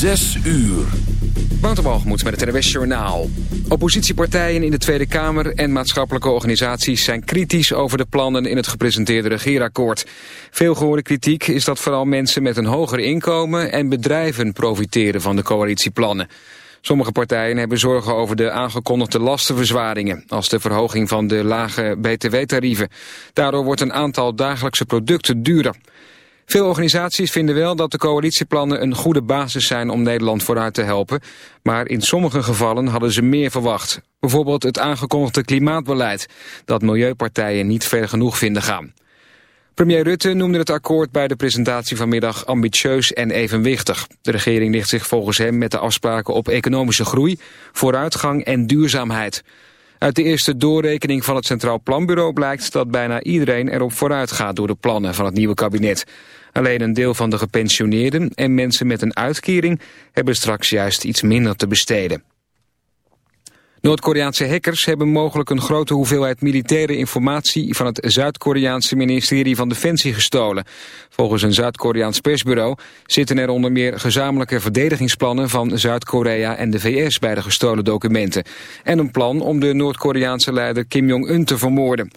Zes uur. Wouterbalgemoed met het RWS Journaal. Oppositiepartijen in de Tweede Kamer en maatschappelijke organisaties zijn kritisch over de plannen in het gepresenteerde regeerakkoord. Veel gehoorde kritiek is dat vooral mensen met een hoger inkomen en bedrijven profiteren van de coalitieplannen. Sommige partijen hebben zorgen over de aangekondigde lastenverzwaringen, als de verhoging van de lage btw-tarieven. Daardoor wordt een aantal dagelijkse producten duurder. Veel organisaties vinden wel dat de coalitieplannen een goede basis zijn om Nederland vooruit te helpen. Maar in sommige gevallen hadden ze meer verwacht. Bijvoorbeeld het aangekondigde klimaatbeleid, dat milieupartijen niet ver genoeg vinden gaan. Premier Rutte noemde het akkoord bij de presentatie vanmiddag ambitieus en evenwichtig. De regering ligt zich volgens hem met de afspraken op economische groei, vooruitgang en duurzaamheid. Uit de eerste doorrekening van het Centraal Planbureau blijkt dat bijna iedereen erop vooruit gaat door de plannen van het nieuwe kabinet. Alleen een deel van de gepensioneerden en mensen met een uitkering hebben straks juist iets minder te besteden. Noord-Koreaanse hackers hebben mogelijk een grote hoeveelheid militaire informatie van het Zuid-Koreaanse ministerie van Defensie gestolen. Volgens een Zuid-Koreaans persbureau zitten er onder meer gezamenlijke verdedigingsplannen van Zuid-Korea en de VS bij de gestolen documenten. En een plan om de Noord-Koreaanse leider Kim Jong-un te vermoorden.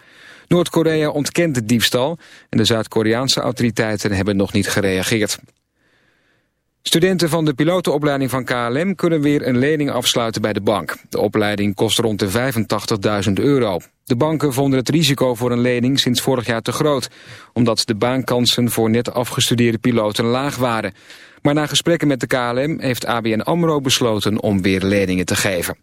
Noord-Korea ontkent de diefstal en de Zuid-Koreaanse autoriteiten hebben nog niet gereageerd. Studenten van de pilotenopleiding van KLM kunnen weer een lening afsluiten bij de bank. De opleiding kost rond de 85.000 euro. De banken vonden het risico voor een lening sinds vorig jaar te groot... omdat de baankansen voor net afgestudeerde piloten laag waren. Maar na gesprekken met de KLM heeft ABN AMRO besloten om weer leningen te geven.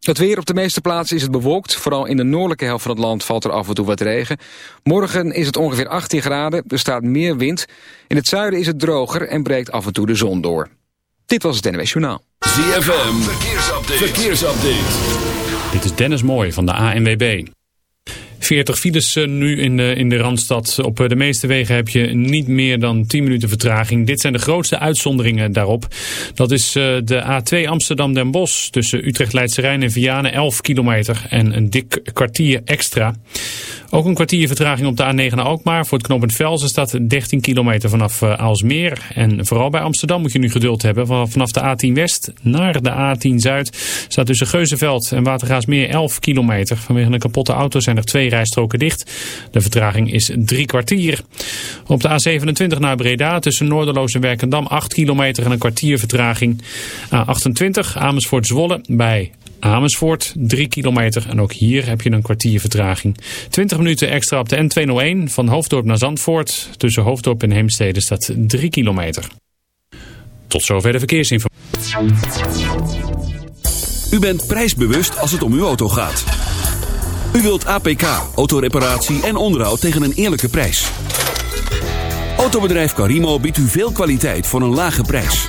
Het weer op de meeste plaatsen is het bewolkt. Vooral in de noordelijke helft van het land valt er af en toe wat regen. Morgen is het ongeveer 18 graden, er staat meer wind. In het zuiden is het droger en breekt af en toe de zon door. Dit was het NWS Journaal. ZFM, verkeersupdate. verkeersupdate. Dit is Dennis Mooij van de ANWB. 40 files eh, nu in de, in de Randstad. Op eh, de meeste wegen heb je niet meer dan 10 minuten vertraging. Dit zijn de grootste uitzonderingen daarop. Dat is eh, de A2 Amsterdam-Den Bosch tussen Utrecht-Leidse Rijn en Vianen 11 kilometer en een dik kwartier extra. Ook een kwartier vertraging op de A9 naar Alkmaar. Voor het knooppunt Velzen staat 13 kilometer vanaf Aalsmeer. En vooral bij Amsterdam moet je nu geduld hebben. Vanaf de A10 West naar de A10 Zuid staat tussen Geuzenveld en Watergaasmeer 11 kilometer. Vanwege een kapotte auto zijn er twee rijstroken dicht. De vertraging is drie kwartier. Op de A27 naar Breda tussen Noorderloos en Werkendam 8 kilometer en een kwartier vertraging. A28 Amersfoort Zwolle bij Amersfoort 3 kilometer en ook hier heb je een kwartier vertraging. 20 minuten extra op de N201 van Hoofddorp naar Zandvoort. Tussen Hoofddorp en Heemstede staat 3 kilometer. Tot zover de verkeersinformatie. U bent prijsbewust als het om uw auto gaat. U wilt APK, autoreparatie en onderhoud tegen een eerlijke prijs. Autobedrijf Carimo biedt u veel kwaliteit voor een lage prijs.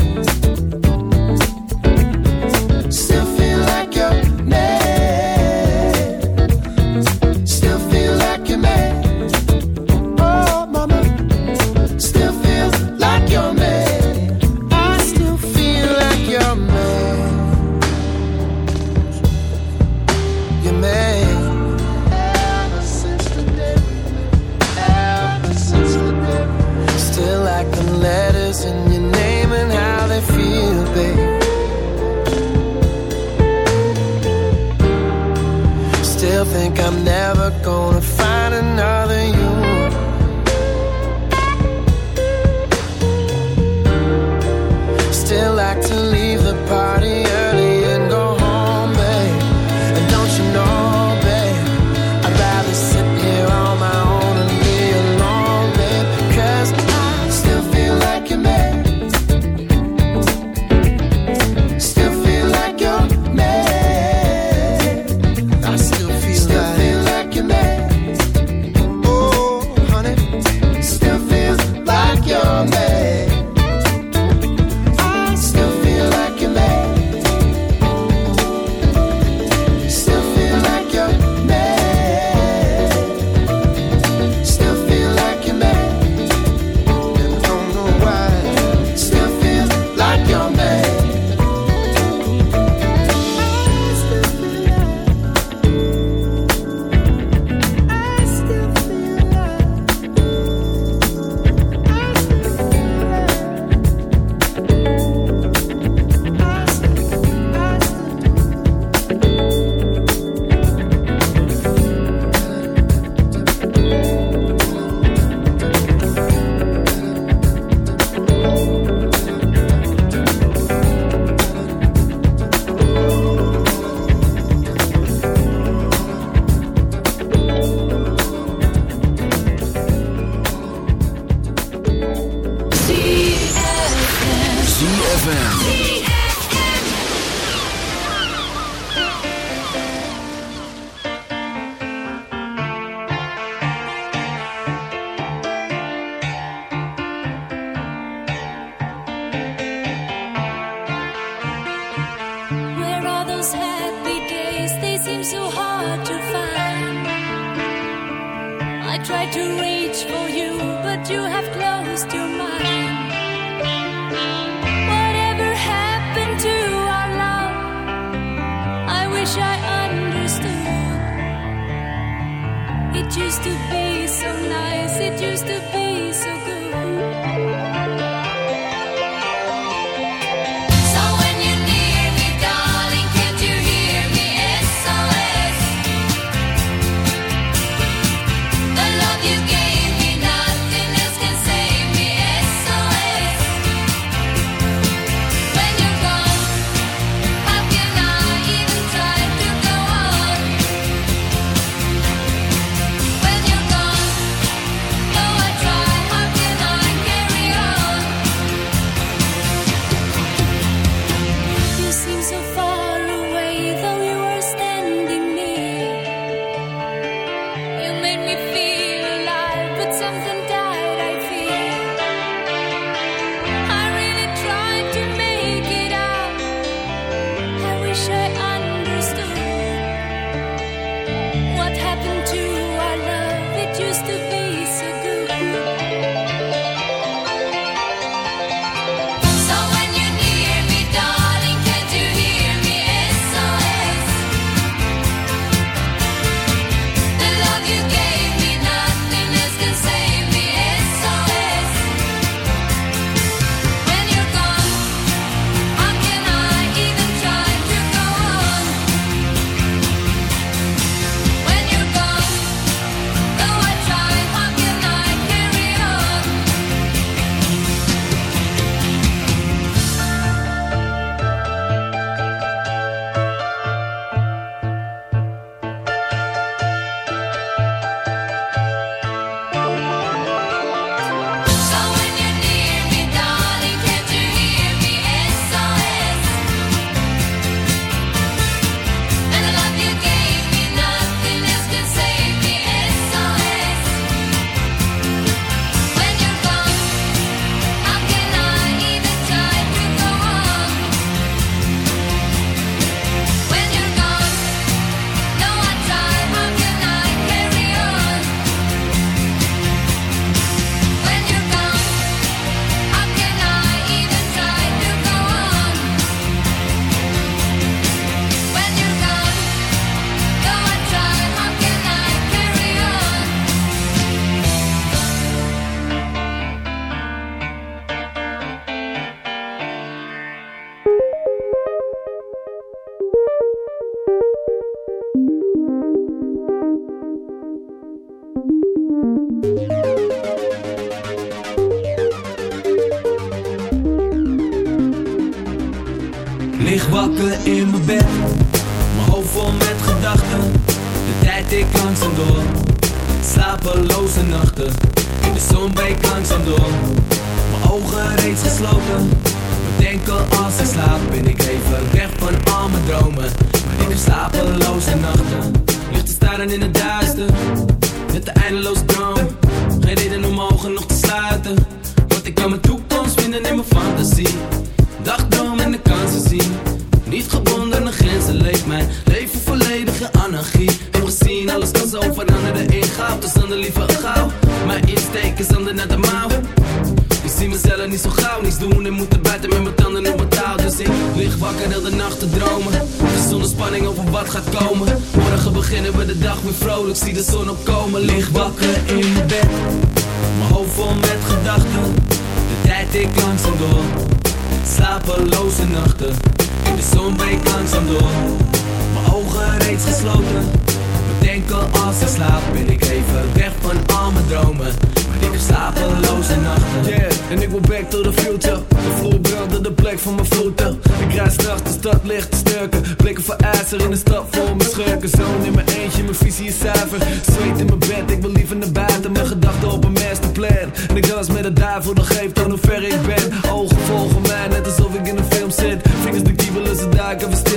En ik dans met de duivel, dan geeft aan hoe ver ik ben. Ogen volgen mij, net alsof ik in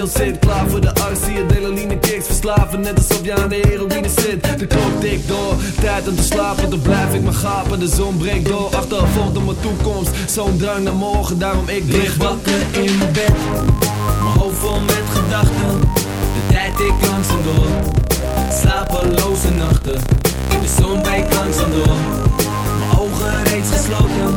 zit. Klaar voor de arts, zie je delaline kicks Verslaven, net alsof je aan de heroïne zit. De klok tikt door, tijd om te slapen. Dan blijf ik maar gapen, de zon breekt door. Achtervolgd op mijn toekomst, zo'n drang naar morgen Daarom ik lig wakker in mijn bed. Mijn hoofd vol met gedachten De tijd ik langzaam door Slapeloze nachten. De zon breekt langzaam door. Mijn ogen reeds gesloten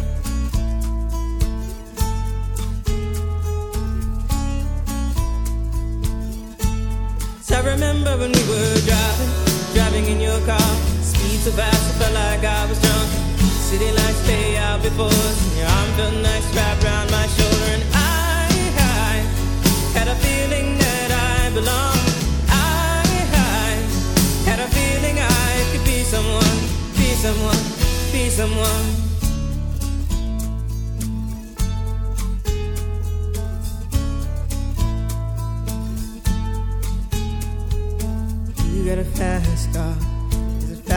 Car. Speed so fast, I felt like I was drunk. City lights lay out before us, and your arm felt nice wrapped around my shoulder. And I, I had a feeling that I belonged. I, I had a feeling I could be someone, be someone, be someone. You got a fast car.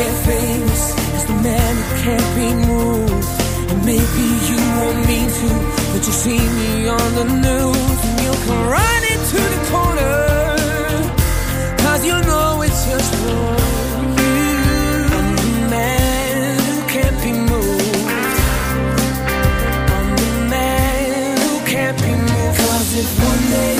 get famous as the man who can't be moved. And maybe you won't mean to, but you see me on the news and you'll come running to the corner. Cause you know it's just wrong. I'm the man who can't be moved. I'm the man who can't be moved. If one day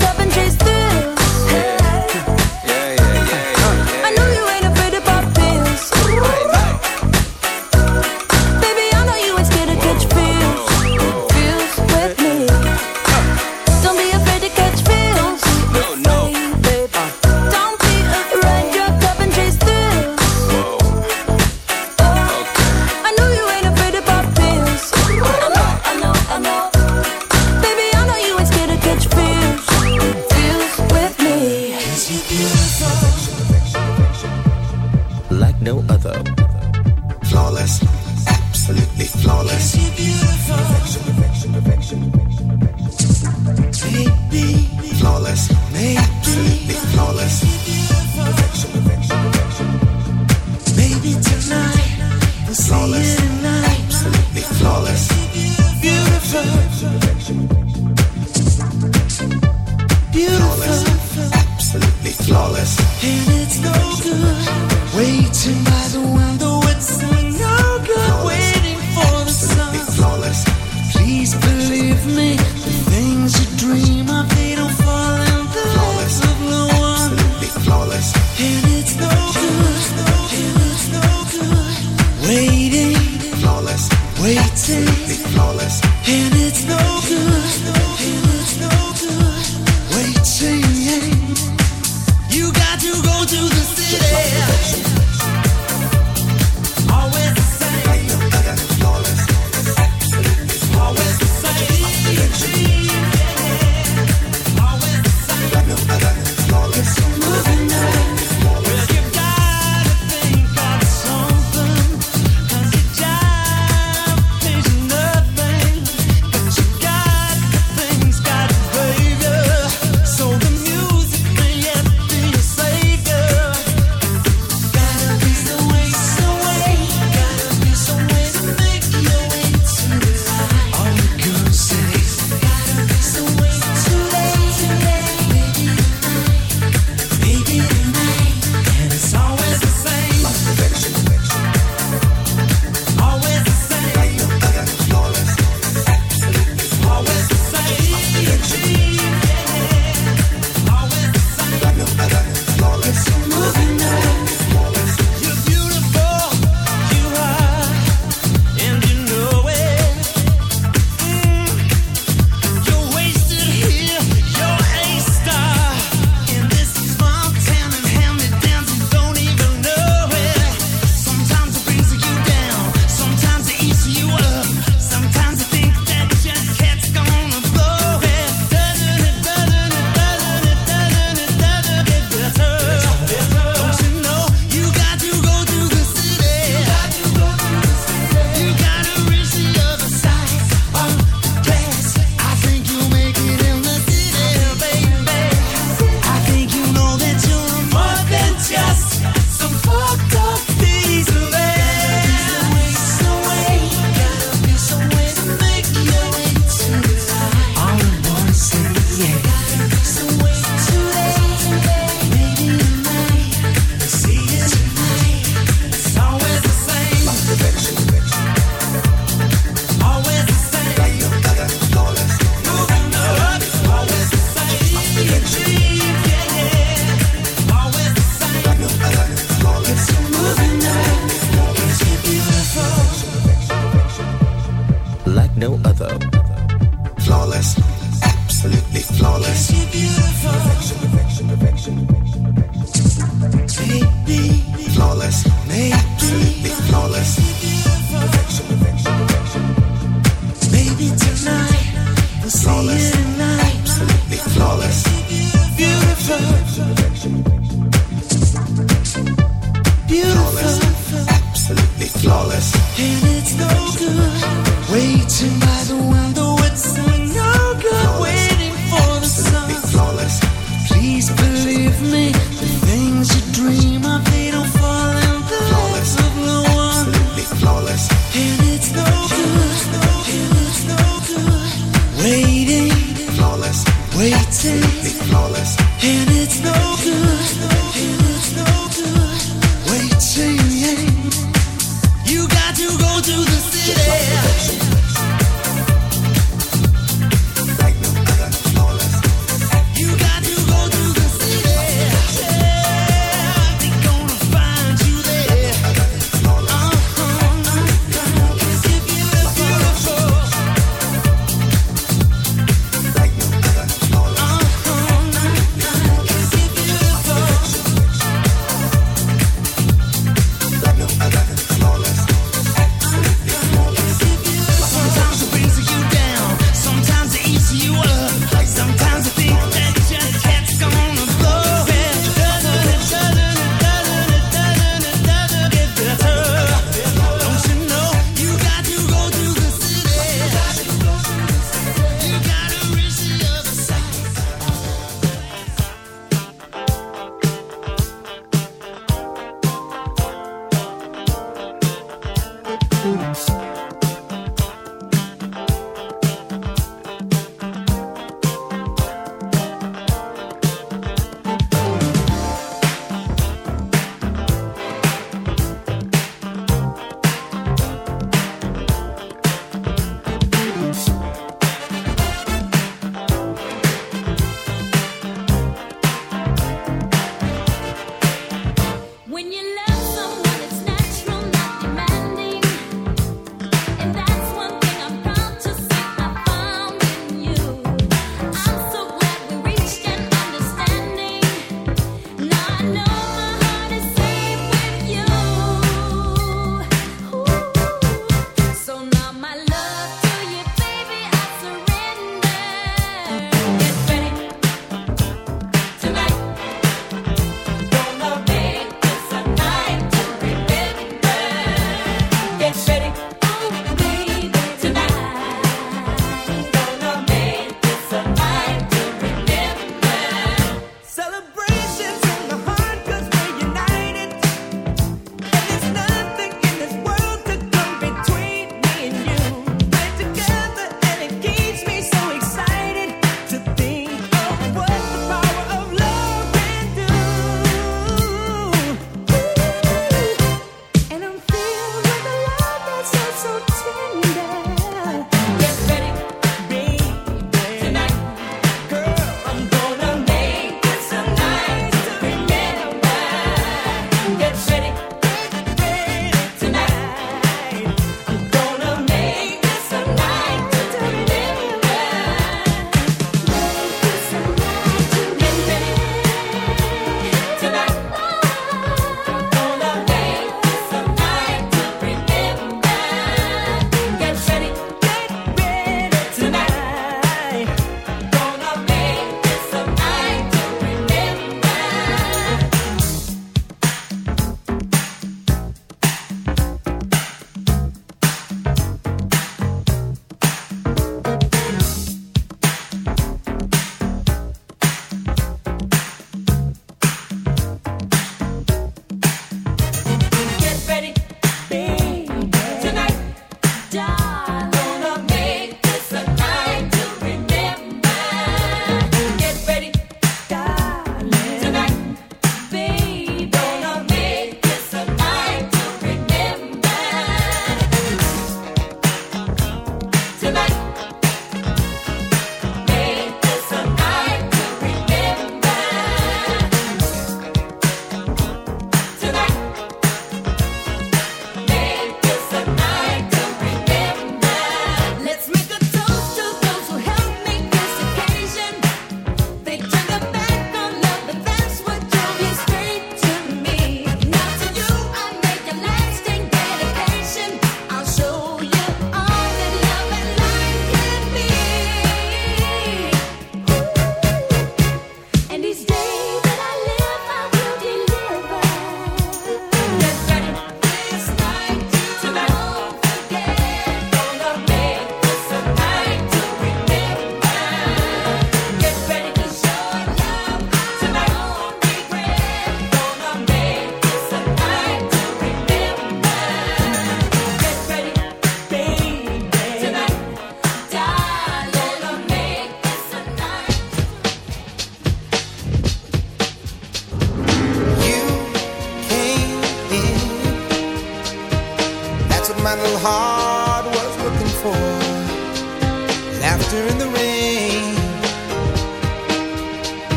is flawless. Perfection, perfection, perfection, perfection, Baby, flawless, absolutely flawless. Perfection, perfection, perfection. Baby, tonight, flawless, absolutely flawless. Beautiful, beautiful, flawless, absolutely flawless. And it's the